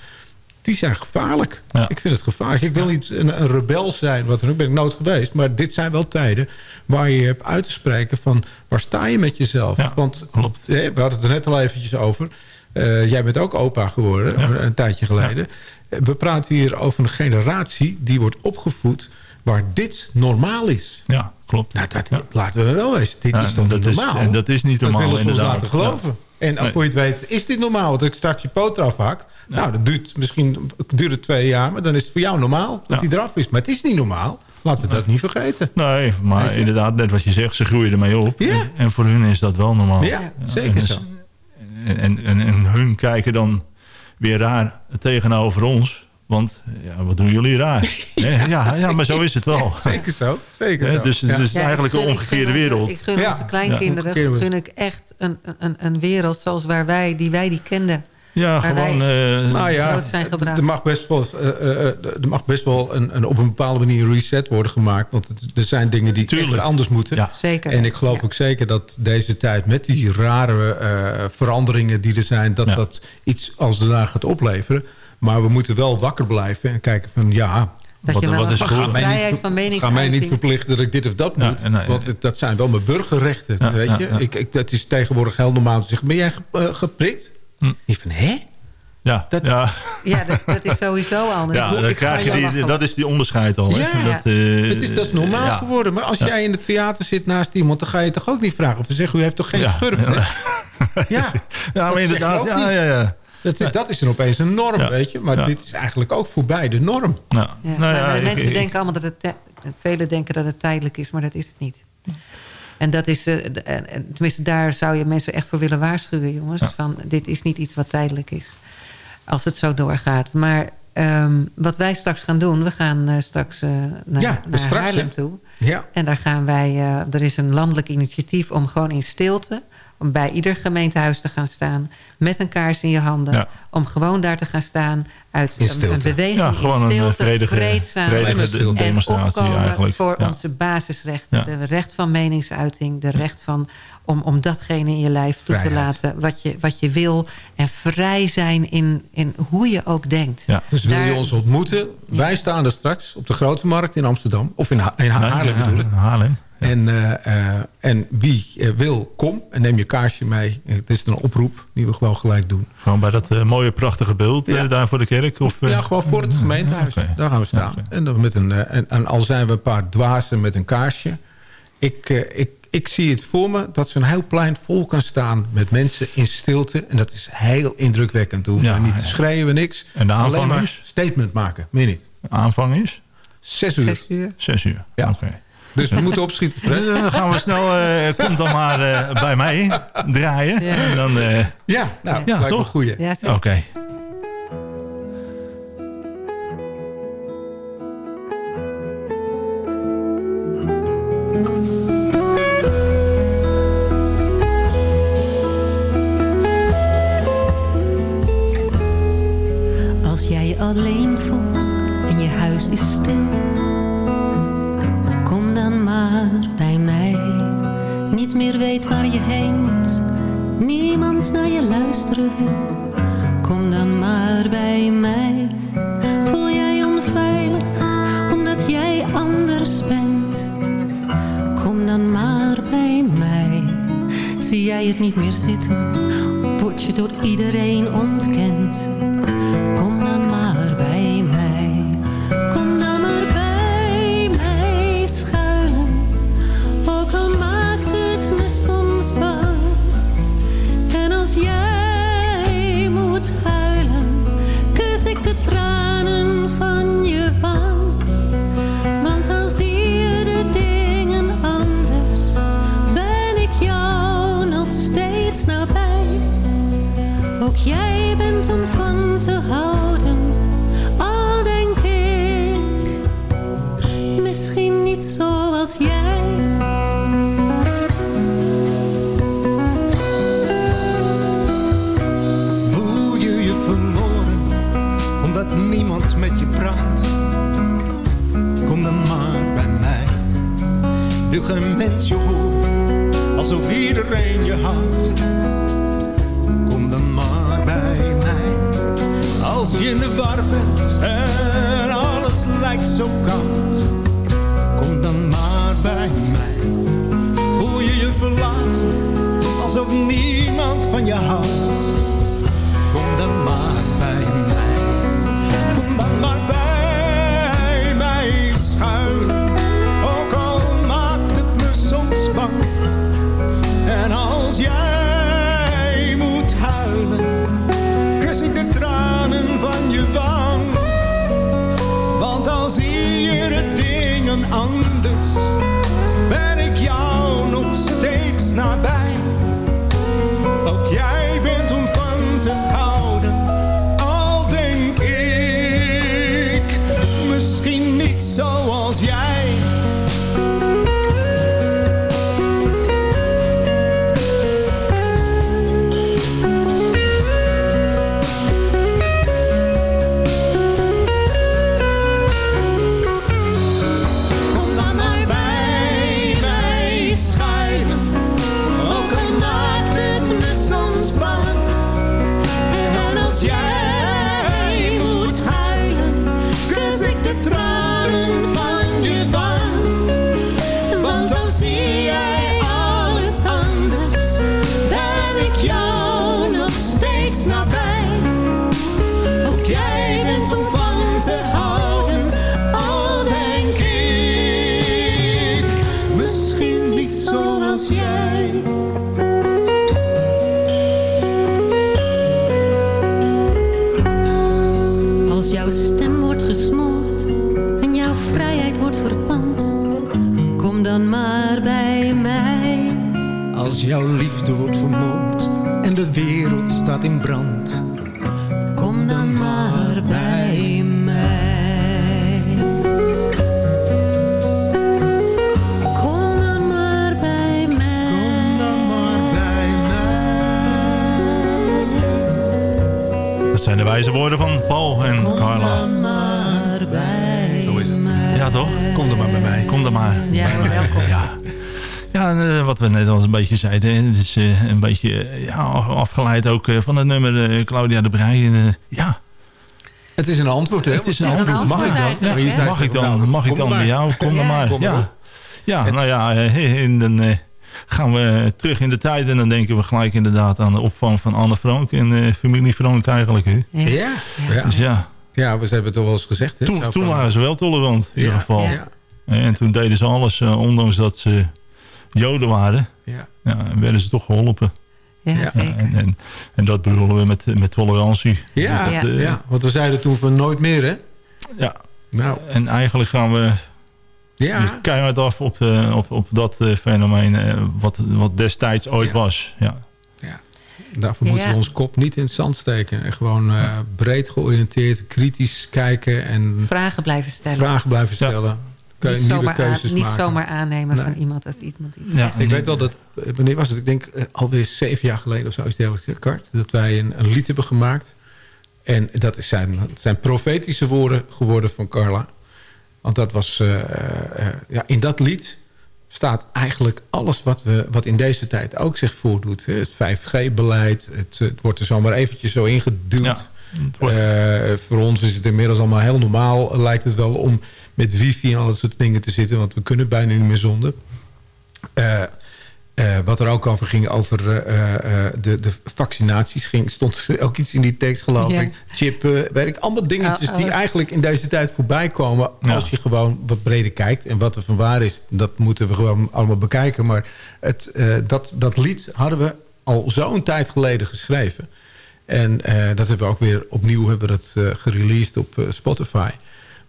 die zijn gevaarlijk. Ja. Ik vind het gevaarlijk. Ik wil niet een, een rebel zijn, wat dan ook ben ik nooit geweest. Maar dit zijn wel tijden waar je hebt uit te spreken van... waar sta je met jezelf? Ja, Want klopt. we hadden het er net al eventjes over. Eh, jij bent ook opa geworden, een tijdje geleden. We praten hier over een generatie die wordt opgevoed... waar dit normaal is. ja, klopt. Nou, dat, laten we wel eens. Dit is toch niet normaal? en dat is niet normaal, Dat willen ze ons laten geloven. En Nee. voor je het weet, is dit normaal? Dat ik straks je poot eraf hak. Nou, dat duurt misschien duurt het twee jaar. Maar dan is het voor jou normaal dat Ja. die eraf is. Maar het is niet normaal. Laten we dat niet vergeten. Nee, maar inderdaad, net wat je zegt, ze groeien ermee op. Ja. En, en voor hun is dat wel normaal. Ja, zeker en, zo. En, en, en, en hun kijken dan weer raar tegenover ons. Want ja, wat doen jullie raar? Hè? ja, ja, maar zo is het wel. Zeker zo. Zeker zo. Dus het Ja. is Ja, eigenlijk een omgekeerde wereld. Ik gun Ja. onze kleinkinderen Ja. gun ik echt een, een, een wereld zoals waar wij, die wij die kenden. Ja, Waar wij gewoon... eh, Nou ja, groot zijn gebracht. er mag best wel, eh, eh, eh, er mag best wel een, een, op een bepaalde manier een reset worden gemaakt. Want er zijn dingen die Tuurlijk. echt anders moeten. Ja. Zeker. En ik geloof Ja. ook zeker dat deze tijd met die rare eh, veranderingen die er zijn... dat Ja. dat iets als daarna gaat opleveren. Maar we moeten wel wakker blijven en kijken van ja... Dat Wat- je wel wat is Ga goed? mij, vrijheid niet, van ga mij niet verplichten dat ik dit of dat Ja, moet. nee, want dat zijn wel mijn burgerrechten. Ja, weet ja, je? ja. Ik, ik, dat is tegenwoordig heel normaal om te zeggen... ben jij eh, geprikt? Hm. Ik van, hè? ja, dat- ja, Ja, dat, dat is sowieso anders. ja, ik dan krijg je die, dat is die onderscheid al. hè. Ja. Dat, eh, Het is, dat is normaal ja. geworden. Maar als jij in het theater zit naast iemand... dan ga je toch ook niet vragen of ze zeggen... u heeft toch geen Ja. schurf? hè? Ja, Ja, maar inderdaad. Ja, ja, ja. Dat is, dat is dan opeens een norm, Ja. weet je. Maar Ja. dit is eigenlijk ook voorbij de norm. Nou, Ja, nou maar ja, de mensen ik- denken allemaal dat het... Velen denken dat het tijdelijk is, maar dat is het niet. En dat is... eh, tenminste, daar zou je mensen echt voor willen waarschuwen, jongens. Van, dit is niet iets wat tijdelijk is. Als het zo doorgaat. Maar ehm, wat wij straks gaan doen... We gaan eh, straks eh, naar, Ja, naar straks, Haarlem toe. Ja. En daar gaan wij... eh, er is een landelijk initiatief om gewoon in stilte... om bij ieder gemeentehuis te gaan staan... met een kaars in je handen... Ja. om gewoon daar te gaan staan... uit In een, een beweging Ja, gewoon in een stilte, vredige, vreedzaam... vredige stilte. de- en demonstratie opkomen eigenlijk. voor Ja. onze basisrechten. Ja. De recht van meningsuiting. De recht van om, om datgene in je lijf toe te laten wat je, wat je wil. En vrij zijn in, in hoe je ook denkt. Ja. Dus wil je ons ontmoeten? Wij staan er straks op de Grote Markt in Amsterdam. Of in, Ha- in Haarlem ja, bedoel ik. Haarlem. En, eh, eh, en wie eh, wil, kom en neem je kaarsje mee. Het is een oproep die we gewoon gelijk doen. Gewoon bij dat mooie prachtige beeld Ja. daar voor de kerk? Of? Ja, gewoon voor het gemeentehuis. Daar gaan we staan. En, dan met een, en, en al zijn we een paar dwazen met een kaarsje. Ik, ik, ik zie het voor me dat zo'n heel plein vol kan staan met mensen in stilte. En dat is heel indrukwekkend. We hoeven Ja, niet te ja. schreeuwen, niks. En de aanvang Alleen maar is? statement maken, meer niet. Aanvang is? Zes uur. Zes uur. Zes uur. Ja. Oké. Dus we moeten opschieten, Fred. Eh, Dan gaan we snel, eh, kom dan maar eh, bij mij draaien. Ja. En dan, eh, Ja, nou, Ja, lijkt me toch? een goeie. Ja. Oké. Niet je in de war bent en alles lijkt zo koud. Kom dan maar bij mij. Voel je je verlaten alsof niemand van je houdt? Kom dan maar bij mij. Kom dan maar bij mij schuilen. Ook al maakt het me soms bang. En als jij dingen kom dan maar bij mij. Als jouw liefde wordt vermoord en de wereld staat in brand. Kom dan maar bij mij. Kom dan maar bij mij. Kom dan maar bij Dat zijn de wijze woorden van Paul en Carla. Toch? Kom er maar bij mij. Kom er maar. Ja, welkom. Ja. Ja, eh, wat we net al een beetje zeiden. Het is eh, een beetje eh, ja, afgeleid ook van het nummer Claudia de Breij. Ja, Het is een antwoord, hè? het is een antwoord. Mag ik dan? Ja, mag ik dan, nou, mag ik dan bij jou? Kom dan maar. Ja, ja nou ja, en dan eh, gaan we terug in de tijd. En dan denken we gelijk inderdaad aan de opvang van Anne Frank. En eh, familie Frank eigenlijk. Hè. Ja. Ja. Dus ja, Ja, we hebben het toch wel eens gezegd. Hè? toen, toen waren ze wel tolerant in ieder geval. Ja. En toen deden ze alles, eh, ondanks dat ze joden waren. Ja. Ja, werden ze toch geholpen. Ja, zeker. en, en, en dat bedoelen we met, met tolerantie. Ja, Dat, eh, ja, want we zeiden toen van nooit meer, hè? Ja. Nou. En eigenlijk gaan we Ja. keihard af op, eh, op, op dat eh, fenomeen eh, wat, wat destijds ooit was. Ja. Daarvoor moeten Ja. we ons kop niet in het zand steken. En gewoon eh, breed georiënteerd, kritisch kijken en Vragen blijven stellen. vragen blijven stellen. Kun je Niet, nieuwe zomaar, keuzes aan, niet maken. zomaar aannemen Nee. van iemand als iemand iets Ja. Ik weet wel dat, eh, wanneer was het? Ik denk eh, alweer zeven jaar geleden of zo is het Kart. Dat wij een, een lied hebben gemaakt. En dat is zijn, zijn profetische woorden geworden van Carla. Want dat was, eh, eh, ja, in dat lied staat eigenlijk alles wat, we, wat in deze tijd ook zich voordoet. Het 5G-beleid, het, het, wordt er zomaar eventjes zo ingeduwd. Ja, voor ons is het inmiddels allemaal heel normaal, lijkt het wel, om met wifi en al dat soort dingen te zitten. Want we kunnen bijna niet meer zonder. Uh, uh, wat er ook over ging, over uh, de, de vaccinaties, ging, stond ook iets in die tekst geloof ik. Chip, weet ik, allemaal dingetjes oh, oh. die eigenlijk in deze tijd voorbij komen. Ja. Als je gewoon wat breder kijkt. En wat er van waar is, dat moeten we gewoon allemaal bekijken. Maar het, dat, dat lied hadden we al zo'n tijd geleden geschreven. En dat hebben we ook weer opnieuw hebben we dat, gereleased op Spotify.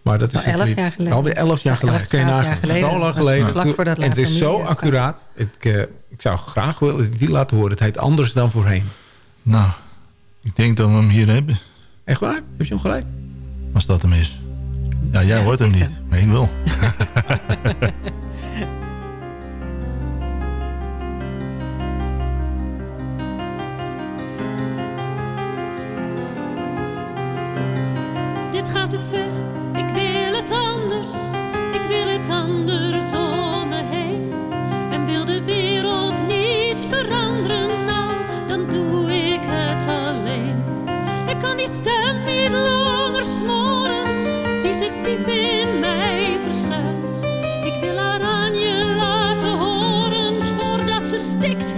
Maar dat is elf jaar geleden. Alweer elf jaar geleden. Elf, jaar geleden. Zo lang geleden. Vlak en het is zo accuraat. Ik, uh, ik zou graag willen die laten horen. Het heet anders dan voorheen. Nou, ik denk dat we hem hier hebben. Echt waar? Heb je hem gelijk? Als dat hem is. Ja, jij ja, hoort hem niet. Hem. Maar ik wel. Dit gaat te ver. Ik wil het anders. Om me heen. En wil de wereld niet veranderen. Nou, dan doe ik het alleen. Ik kan die stem niet langer smoren. Die zich diep in mij verschuilt. Ik wil haar aan je laten horen. Voordat ze stikt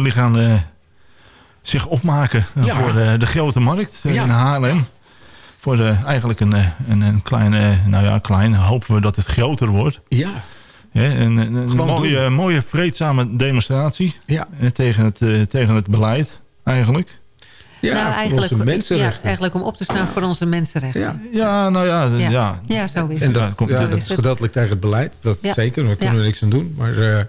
jullie gaan eh, zich opmaken eh, Ja. voor eh, de grote markt Ja. in Haarlem. Voor de, eigenlijk een, eh, een, een kleine, nou ja, klein. Hopen we dat het groter wordt. Ja. Hè, een, mooie, mooie vreedzame demonstratie Ja. tegen, het, tegen het beleid eigenlijk. Ja, nou, voor eigenlijk, onze ja, mensenrechten. eigenlijk om op te staan voor onze mensenrechten. Ja. Ja, nou ja. Ja. ja. Ja, zo is En het. dat, komt- ja, dat is gedeeltelijk tegen het beleid. Dat Ja. zeker, daar kunnen Ja. we niks aan doen. Maar eh,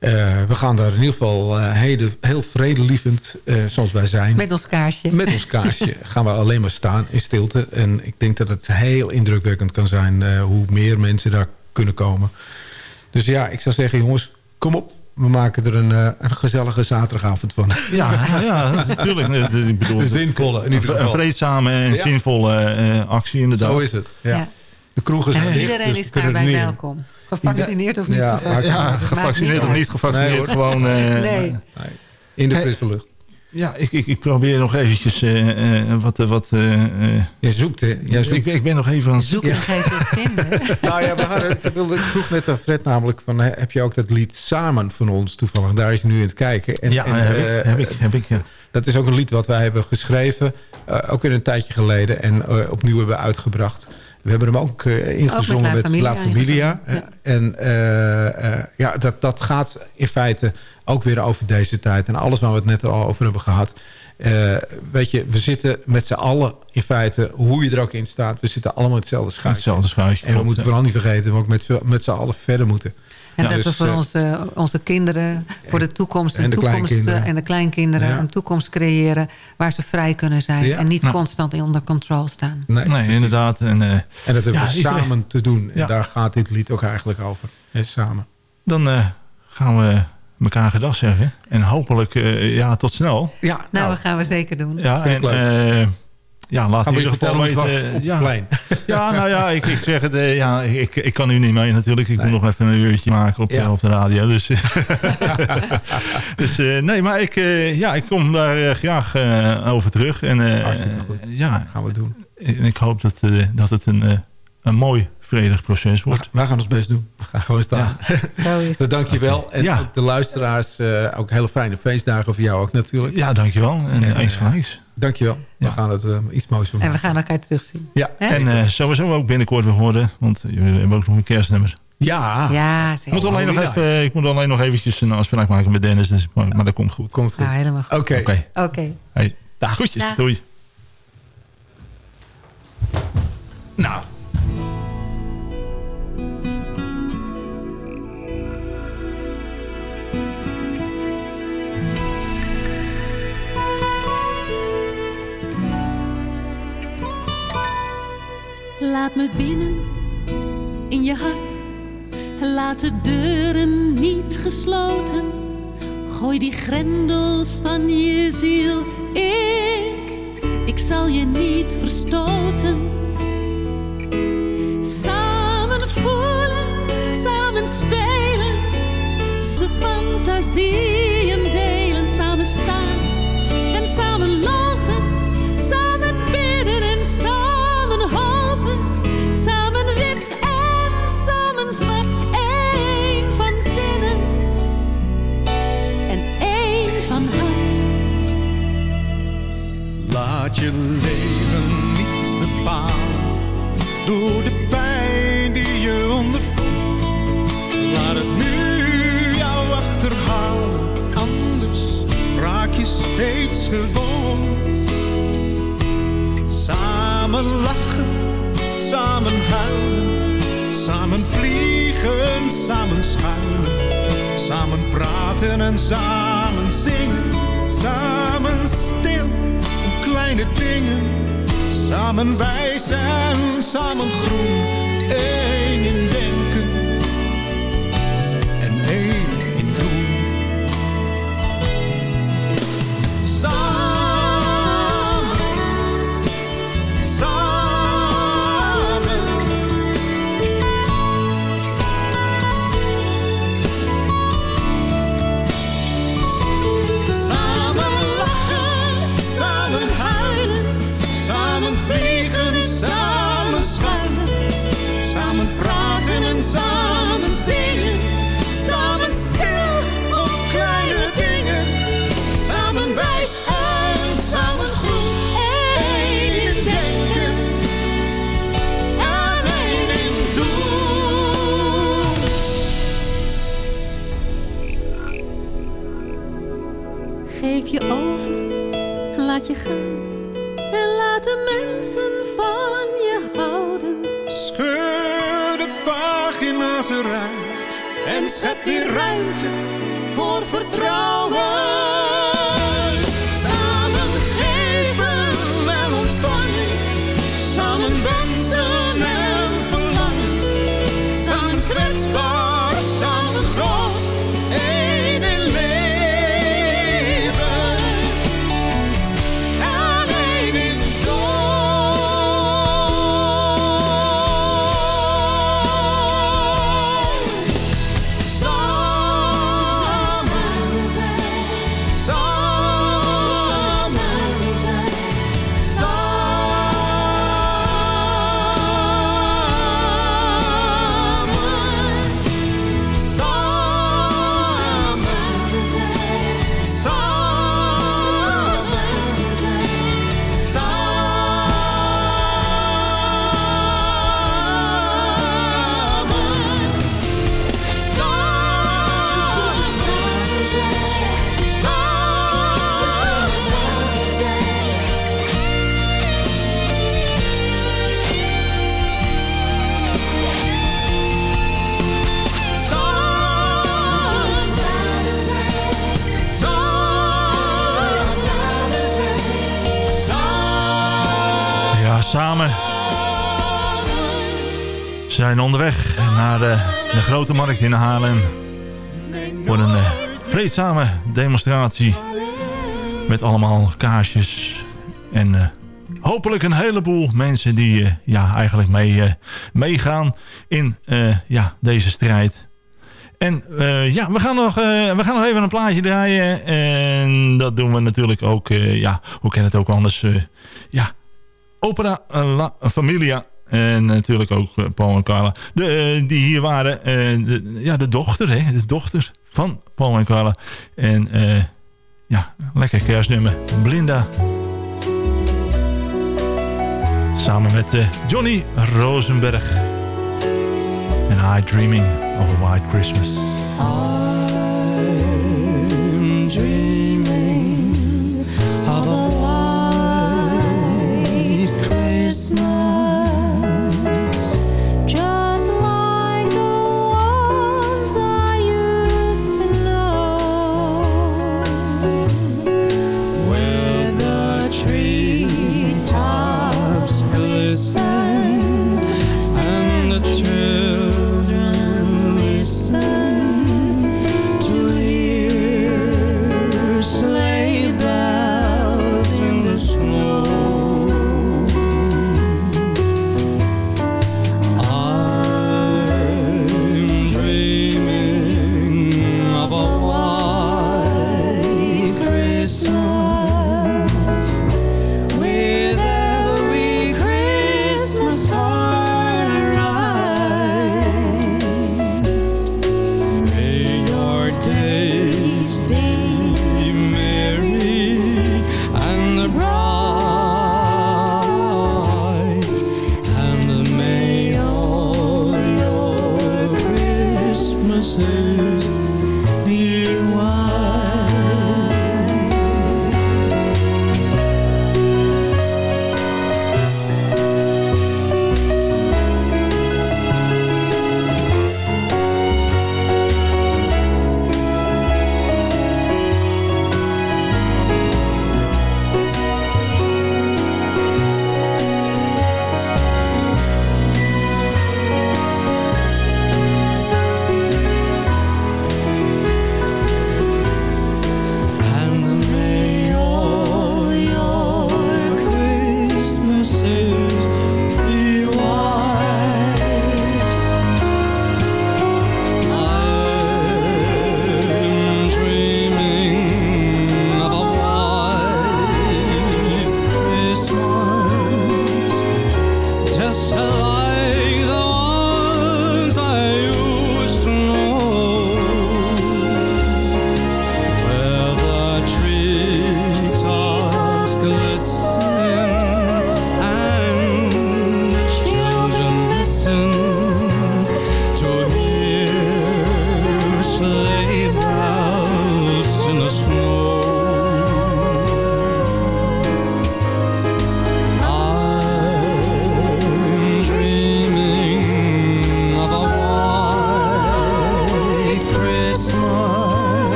eh, we gaan daar in ieder geval eh, heel, heel vredelievend, eh, zoals wij zijn... Met ons kaarsje. met ons kaarsje gaan we alleen maar staan in stilte. En ik denk dat het heel indrukwekkend kan zijn... eh, hoe meer mensen daar kunnen komen. Dus ja, ik zou zeggen, jongens, kom op. We maken er een, eh, een gezellige zaterdagavond van. Ja, ja, dat is natuurlijk. Ik bedoel, Een zinvolle, in ieder Een geval. vreedzame en Ja. zinvolle eh, actie inderdaad. Zo is het. Ja. Ja. De kroegen zijn En dicht, iedereen dus is daarbij welkom. Gevaccineerd of niet Ja, gevaccineerd. Ja, Maakt gevaccineerd niet of niet gevaccineerd. Nee, gewoon, eh, Nee. In de frisse lucht. Ja, ik, ik, ik probeer nog eventjes eh, eh, wat... wat eh, eh, Jij zoekt, hè? Jij zoekt. ik, ik ben nog even aan het Zoek en geef het vinden. nou ja, we hadden, ik, wilde, ik vroeg net aan Fred namelijk... Van, heb je ook dat lied Samen van ons toevallig? Daar is hij nu in het kijken. En, Ja, en, heb, ik, heb ik, heb ik, ja. Dat is ook een lied wat wij hebben geschreven. eh, ook weer een tijdje geleden. En opnieuw hebben we We hebben hem ook eh, ingezongen La met Familia La Familia. En eh, eh, ja, dat, dat gaat in feite ook weer over deze tijd. En alles waar we het net al over hebben gehad. Eh, weet je, we zitten met z'n allen in feite, hoe je er ook in staat... we zitten allemaal in hetzelfde schuitje. Hetzelfde schuitje, En we moeten vooral niet vergeten... dat we ook met, met z'n allen verder moeten. En dat Dus, we voor eh, onze, onze kinderen, voor de toekomst, en de toekomst kleinkinderen. eh, en de kleinkinderen Ja. een toekomst creëren waar ze vrij kunnen zijn Ja. en niet Nou. constant onder controle staan. Nee, inderdaad. En, eh, En dat hebben Ja, we samen te doen. En Ja. daar gaat dit lied ook eigenlijk over. Hè, samen. dan eh, gaan we elkaar gedag zeggen. En hopelijk eh, ja, tot snel. Ja, Nou, dat gaan we zeker doen. Ja, en eh, ja, laat Gaan we je ieder geval vertellen weten. was op ja. plein. Ja, nou ja, ik, ik zeg het. eh, ja, ik, ik kan u niet mee natuurlijk. Ik moet nog even een uurtje maken op, Ja. eh, op de radio. Dus, dus eh, nee, maar ik, eh, ja, ik kom daar eh, graag eh, over terug. En, eh, Hartstikke goed. ja, gaan we doen. en ik hoop dat, eh, dat het een, eh, een mooi vredig proces wordt. Wij gaan ons best doen. We gaan gewoon staan. Zo is Dus het. dank je wel. En Ja. ook de luisteraars, eh, ook hele fijne feestdagen voor jou ook natuurlijk. Ja, dankjewel. En, En, eens eh, gelijks. Dank je wel. We Ja. gaan het eh, iets moois van En we gaan elkaar terugzien. Ja. En eh, sowieso ook binnenkort weer horen. Want jullie hebben ook nog een kerstnummer. Ja, Ja, Ik zeker. moet, alleen nog even, ik moet alleen nog eventjes een afspraak maken met Dennis. Dus, maar, maar dat komt goed. komt goed. Nou, helemaal goed. Oké. Oké. Oké. Hey. Dag. Groetjes. Dag. Doei. Nou. Laat me binnen in je hart. Laat de deuren niet gesloten. Gooi die grendels van je ziel. Ik, ik zal je niet verstoten. Samen voelen, samen spelen. Ze fantasieën Laat je leven niets bepalen door de pijn die je ondervoelt. Laat het nu jou achterhalen, anders raak je steeds gewond. Samen lachen, samen huilen, samen vliegen, samen schuilen, samen praten en samen zingen, Samen stil kleine dingen. Samen wijs en samen groen. Eén in schep weer ruimte voor vertrouwen. Onderweg naar de, de grote markt in Haarlem. Voor een eh, vreedzame demonstratie. Met allemaal kaarsjes. En eh, hopelijk een heleboel mensen die eh, ja, eigenlijk mee, meegaan in ja, deze strijd. En ja, we gaan, nog, we gaan nog even een plaatje draaien. En dat doen we natuurlijk ook, ja, hoe kan het ook anders? ja, Opera La Familia. En natuurlijk ook eh, Paul en Carla. De, eh, die hier waren. eh, de, ja, de dochter, hè. De dochter van Paul en Carla. En ja, lekker kerstnummer. Blinda. Samen met Johnny Rosenberg. En I Dreaming of a White Christmas.